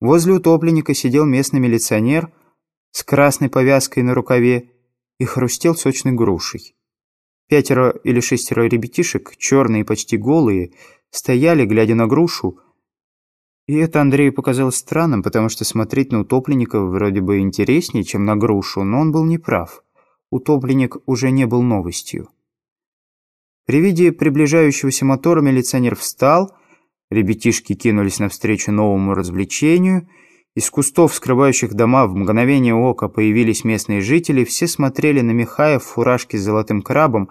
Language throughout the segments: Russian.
Возле утопленника сидел местный милиционер с красной повязкой на рукаве и хрустел сочной грушей. Пятеро или шестеро ребятишек, черные почти голые, стояли, глядя на грушу, и это Андрею показалось странным, потому что смотреть на утопленника вроде бы интереснее, чем на грушу, но он был неправ. Утопленник уже не был новостью. При виде приближающегося мотора милиционер встал, ребятишки кинулись навстречу новому развлечению, из кустов, скрывающих дома, в мгновение ока появились местные жители, все смотрели на Михая в фуражке с золотым крабом,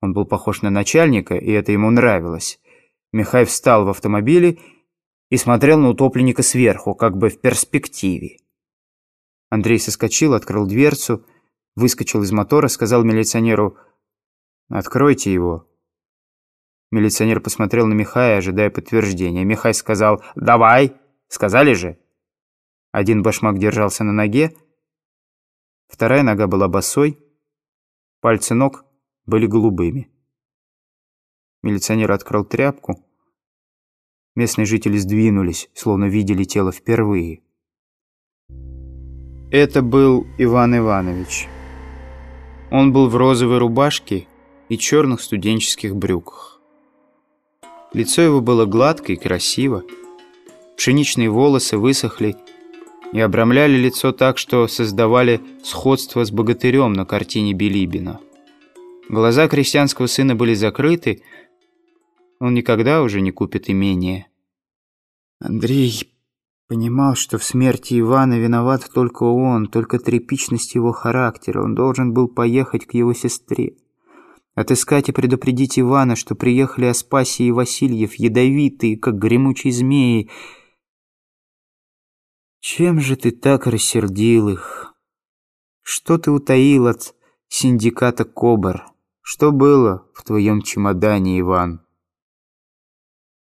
он был похож на начальника, и это ему нравилось. Михай встал в автомобиле и смотрел на утопленника сверху, как бы в перспективе. Андрей соскочил, открыл дверцу, выскочил из мотора, сказал милиционеру «Откройте его». Милиционер посмотрел на Михая, ожидая подтверждения. Михай сказал «Давай!» «Сказали же?» Один башмак держался на ноге, вторая нога была босой, пальцы ног были голубыми. Милиционер открыл тряпку, Местные жители сдвинулись, словно видели тело впервые. Это был Иван Иванович. Он был в розовой рубашке и черных студенческих брюках. Лицо его было гладко и красиво. Пшеничные волосы высохли и обрамляли лицо так, что создавали сходство с богатырем на картине Билибина. Глаза крестьянского сына были закрыты, он никогда уже не купит имение. Андрей понимал, что в смерти Ивана виноват только он, только тряпичность его характера. Он должен был поехать к его сестре. Отыскать и предупредить Ивана, что приехали Аспасий и Васильев, ядовитые, как гремучие змеи. Чем же ты так рассердил их? Что ты утаил от синдиката Кобр? Что было в твоем чемодане, Иван?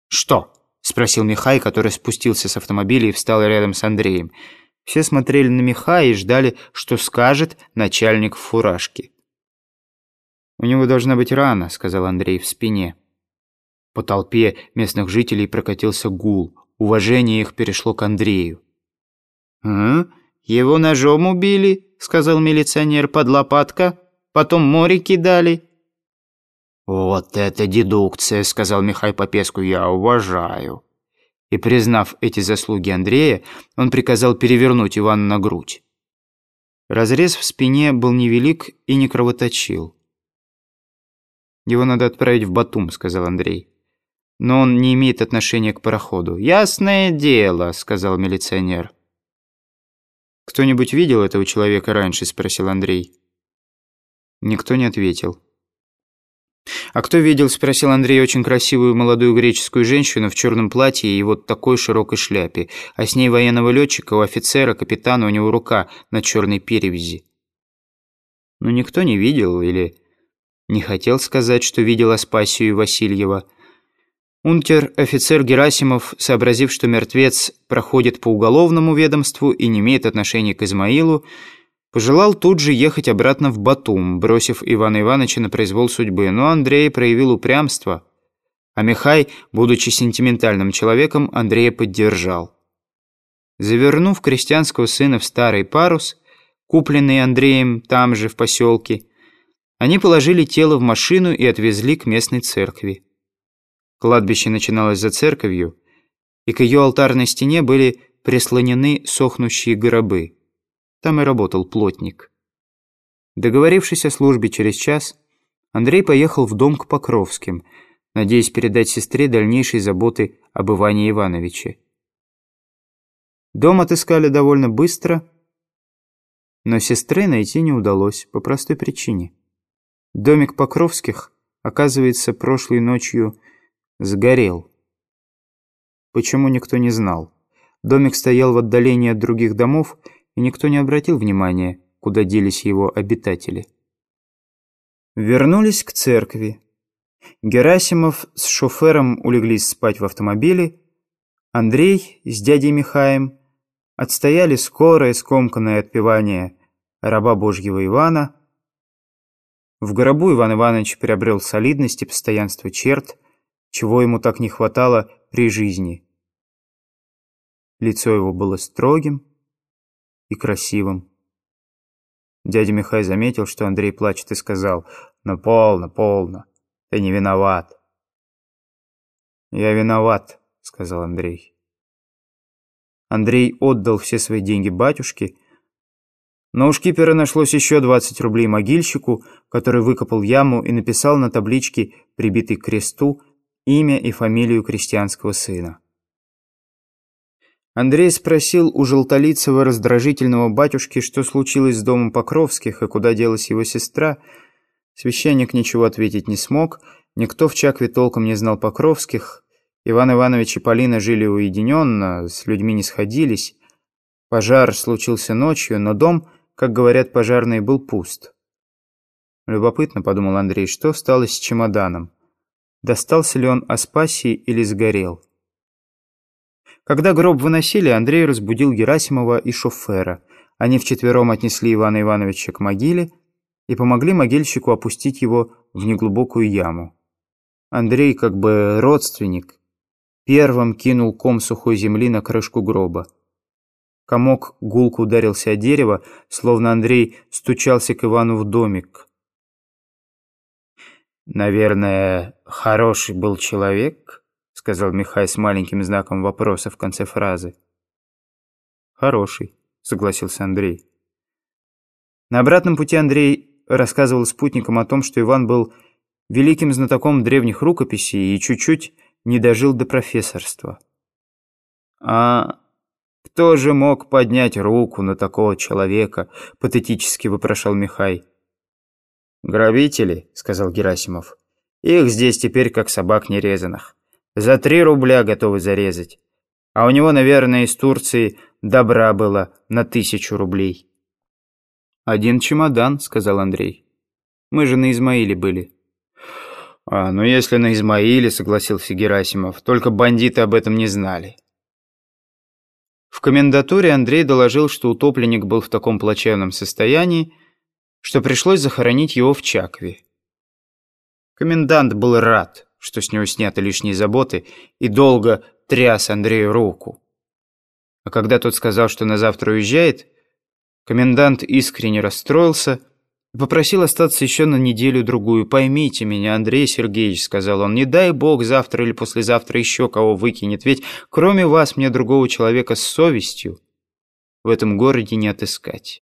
«Что?» — спросил Михай, который спустился с автомобиля и встал рядом с Андреем. Все смотрели на Михая и ждали, что скажет начальник в фуражке. «У него должна быть рана», — сказал Андрей в спине. По толпе местных жителей прокатился гул. Уважение их перешло к Андрею. «А? Его ножом убили?» — сказал милиционер под лопатка. «Потом море кидали». «Вот это дедукция», — сказал Михай Попеску, — «я уважаю». И, признав эти заслуги Андрея, он приказал перевернуть Ивана на грудь. Разрез в спине был невелик и не кровоточил. «Его надо отправить в Батум», — сказал Андрей. «Но он не имеет отношения к пароходу». «Ясное дело», — сказал милиционер. «Кто-нибудь видел этого человека раньше?» — спросил Андрей. Никто не ответил. «А кто видел?» – спросил Андрей очень красивую молодую греческую женщину в черном платье и вот такой широкой шляпе, а с ней военного летчика, у офицера, капитана, у него рука на черной перевязи. Ну, никто не видел или не хотел сказать, что видел Аспасию Васильева. Унтер-офицер Герасимов, сообразив, что мертвец проходит по уголовному ведомству и не имеет отношения к Измаилу, Пожелал тут же ехать обратно в Батум, бросив Ивана Ивановича на произвол судьбы, но Андрей проявил упрямство, а Михай, будучи сентиментальным человеком, Андрея поддержал. Завернув крестьянского сына в старый парус, купленный Андреем там же, в поселке, они положили тело в машину и отвезли к местной церкви. Кладбище начиналось за церковью, и к ее алтарной стене были прислонены сохнущие гробы. Там и работал плотник. Договорившись о службе через час, Андрей поехал в дом к Покровским, надеясь передать сестре дальнейшие заботы об Иване Ивановиче. Дом отыскали довольно быстро, но сестры найти не удалось по простой причине. Домик Покровских, оказывается, прошлой ночью сгорел. Почему никто не знал. Домик стоял в отдалении от других домов, и никто не обратил внимания, куда делись его обитатели. Вернулись к церкви. Герасимов с шофером улеглись спать в автомобиле, Андрей с дядей Михаем отстояли скорое скомканное отпевание раба Божьего Ивана. В гробу Иван Иванович приобрел солидность и постоянство черт, чего ему так не хватало при жизни – Лицо его было строгим и красивым. Дядя Михай заметил, что Андрей плачет, и сказал, «Ну, полно, полно, ты не виноват». «Я виноват», — сказал Андрей. Андрей отдал все свои деньги батюшке, но у шкипера нашлось еще 20 рублей могильщику, который выкопал яму и написал на табличке, прибитой к кресту, имя и фамилию крестьянского сына. Андрей спросил у желтолицего раздражительного батюшки, что случилось с домом Покровских и куда делась его сестра. Священник ничего ответить не смог, никто в Чакве толком не знал Покровских. Иван Иванович и Полина жили уединенно, с людьми не сходились. Пожар случился ночью, но дом, как говорят пожарные, был пуст. Любопытно, подумал Андрей, что стало с чемоданом. Достался ли он Аспасии или сгорел? Когда гроб выносили, Андрей разбудил Герасимова и шофера. Они вчетвером отнесли Ивана Ивановича к могиле и помогли могильщику опустить его в неглубокую яму. Андрей, как бы родственник, первым кинул ком сухой земли на крышку гроба. Комок гулко ударился о дерево, словно Андрей стучался к Ивану в домик. «Наверное, хороший был человек?» — сказал Михай с маленьким знаком вопроса в конце фразы. «Хороший», — согласился Андрей. На обратном пути Андрей рассказывал спутникам о том, что Иван был великим знатоком древних рукописей и чуть-чуть не дожил до профессорства. «А кто же мог поднять руку на такого человека?» — патетически вопрошал Михай. «Грабители», — сказал Герасимов. «Их здесь теперь как собак нерезанных. За три рубля готовы зарезать. А у него, наверное, из Турции добра было на тысячу рублей. «Один чемодан», — сказал Андрей. «Мы же на Измаиле были». «А, ну если на Измаиле», — согласился Герасимов, «только бандиты об этом не знали». В комендатуре Андрей доложил, что утопленник был в таком плачевном состоянии, что пришлось захоронить его в Чакве. Комендант был рад что с него сняты лишние заботы, и долго тряс Андрею руку. А когда тот сказал, что на завтра уезжает, комендант искренне расстроился попросил остаться еще на неделю-другую. «Поймите меня, Андрей Сергеевич», — сказал он, — «не дай бог завтра или послезавтра еще кого выкинет, ведь кроме вас мне другого человека с совестью в этом городе не отыскать».